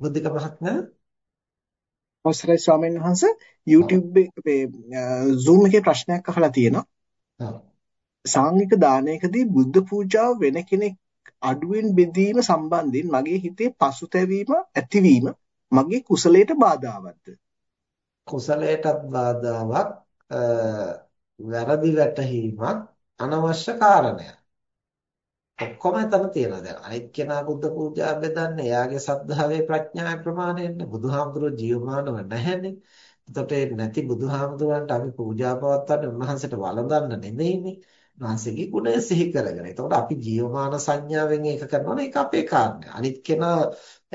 බුද්ධික මහත්මයා අවසරයි ස්වාමීන් වහන්ස YouTube එකේ Zoom එකේ ප්‍රශ්නයක් අහලා තියෙනවා. සාංගික දානයකදී බුද්ධ පූජාව වෙන කෙනෙක් අඩුවෙන් බෙදීම සම්බන්ධයෙන් මගේ හිතේ පසුතැවීම ඇතිවීම මගේ කුසලයට බාධාවත්ද? කුසලයටත් බාධාවක් වැරදි වැටහීමක් අනවශ්‍ය කාරණයක්. ඔක්කොම එතන තියෙනවා. දැන් අනිත් කෙනා බුද්ධ පූජා බෙදන්නේ එයාගේ සද්ධාවේ ප්‍රඥාවේ ප්‍රමාණයෙන්නේ බුදුහාමුදුරුවෝ ජීවමානව නැහැනේ. එතකොට නැති බුදුහාමුදුරන්ට අපි පූජා පවත්වන්නේ උන්වහන්සේට වළඳන්න නෙමෙයිනේ. උන්වහන්සේගේ ගුණය සිහි කරගෙන. එතකොට අපි ජීවමාන සංඥාවෙන් ඒක කරනවනේ ඒක අපේ කාර්යය. අනිත් කෙනා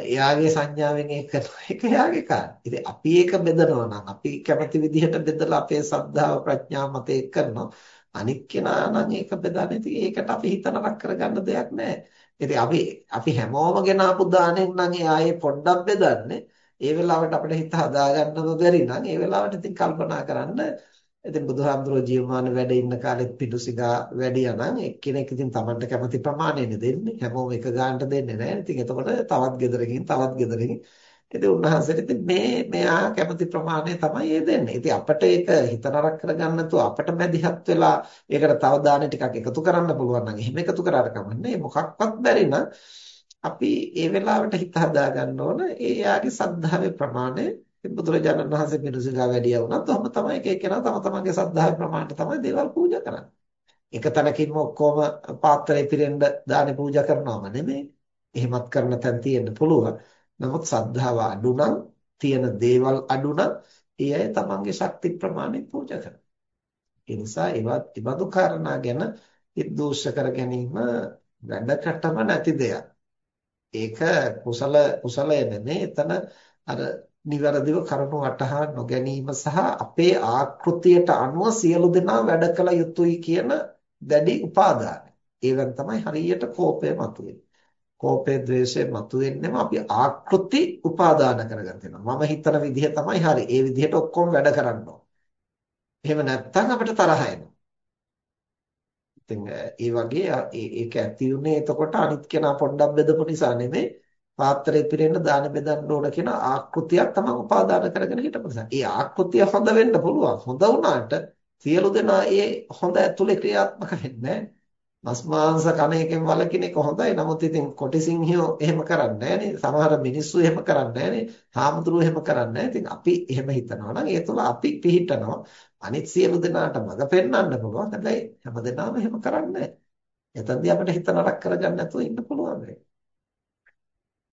එයාගේ සංඥාවෙන් ඒක කරනවා ඒක එයාගේ කාර්යය. ඉතින් අපි ඒක බෙදනවා නම් අපි කැමති විදිහට බෙදලා අපේ සද්ධාව ප්‍රඥාව මත ඒක කරනවා. අනික් කෙනා නම් ඒක බෙදන්නේ ඉතින් ඒකට අපි හිත නරක කරගන්න දෙයක් නැහැ. ඉතින් අපි අපි හැමෝම ගෙන ආපු දාණයෙන් නම් ආයේ පොඩ්ඩක් බෙදන්නේ. ඒ වෙලාවට අපිට හිත හදාගන්නම බැරි නම් ඒ වෙලාවට ඉතින් කල්පනා කරන්න ඉතින් බුදුහාමුදුරුවෝ ජීවමාන වැඩ ඉන්න කාලෙත් පිටුසිගා වැඩියා නම් එක්කෙනෙක් ඉතින් Tamanට කැමති ප්‍රමාණයනේ දෙන්නේ. හැමෝම එක ගානට දෙන්නේ නැහැ. ඉතින් එතකොට තවත් ගෙදරකින් තවත් ගෙදරකින් ඉතින් උන්වහන්සේට ඉතින් මේ මෙයා කැමති ප්‍රමාණය තමයි ඒ දෙන්නේ. ඉතින් අපිට ඒක හිත නරක කරගන්න නැතුව අපිට මැදිහත් වෙලා ඒකට තව දාන ටිකක් එකතු කරන්න පුළුවන් නම් එහෙම එකතු කරාට කමන්නේ මොකක්වත් බැරි නම් අපි ඒ වෙලාවට හිත හදා ගන්න ඕන ඒ යාගේ සද්ධාවේ ප්‍රමාණය බුදුරජාණන් වහන්සේ පිරිසිදා වැඩිය වුණත් ඔහොම තමයි එක එකනා තම තමන්ගේ සද්ධාවේ ප්‍රමාණයට තමයි දේවල් පූජා කරන්නේ. එක තැනකින්ම ඔක්කොම පාත්‍රය පිරෙන්න දානේ පූජා කරනවම නෙමෙයි. එහෙමත් කරන තැන් තියෙන්න පුළුවන්. නමුත් සද්ධාව අඩු නම් තියෙන දේවල් අඩු නම් ඒ අය තමන්ගේ ශක්ති ප්‍රමාණය පූජා කරනවා. ඒ නිසා ඒවත් ඉබඳු කාරණා ගැන විද්දෝෂ කර ගැනීම වැඩකටම නැති දෙයක්. ඒක කුසල කුසලය නෙමෙයි. එතන අර නිවැරදිව කරුණු වටහා නොගැනීම සහ අපේ ආකෘතියට අනුව සියලු දෙනා වැඩ කළ යුතුයි කියන දැඩි උපාදානය. ඒවෙන් තමයි හරියට කෝපය මතුවෙන්නේ. කෝපය ද්වේෂය මතුවෙන්නේම අපි ආකෘති උපාදාන කරගෙන තියෙනවා. මම හිතන විදිහ තමයි හරි. ඒ විදිහට ඔක්කොම වැඩ කරන්න ඕන. එහෙම නැත්නම් අපිට තරහ එනවා. ඉතින් ඒ වගේ ඒක ඇති උනේ එතකොට අනිත් කෙනා පොඩ්ඩක් බෙදපු නිසා නෙමෙයි පාත්‍රය පිරෙන්න දාන බෙදන්න ඕන කියන ආකෘතියක් තමයි උපාදාන කරගෙන හිටපු නිසා. ඒ ආකෘතිය හොඳ වෙන්න පුළුවන්. හොඳ වුණාට සියලු දෙනා ඒ හොඳ ඇතුලේ ක්‍රියාත්මක වෙන්නේ නැහැ. මස් මාංශ කන එකෙන් වළකින එක හොඳයි. නමුත් ඉතින් කොටි සිංහයෝ එහෙම කරන්නේ නැහැ සමහර මිනිස්සු එහෙම කරන්නේ නැහැ හාමුදුරුවෝ එහෙම කරන්නේ ඉතින් අපි එහෙම හිතනවා නම් ඒ තුළ අපි පිහිටනවා. අනිත් සියලු දෙනාට මඟ පෙන්වන්න පුළුවන්. හැබැයි හැමදෙනාම එහෙම කරන්නේ නැහැ. එතනදී අපිට හිත නරක කරගන්න නැතුව ඉන්න පුළුවන් වෙයි.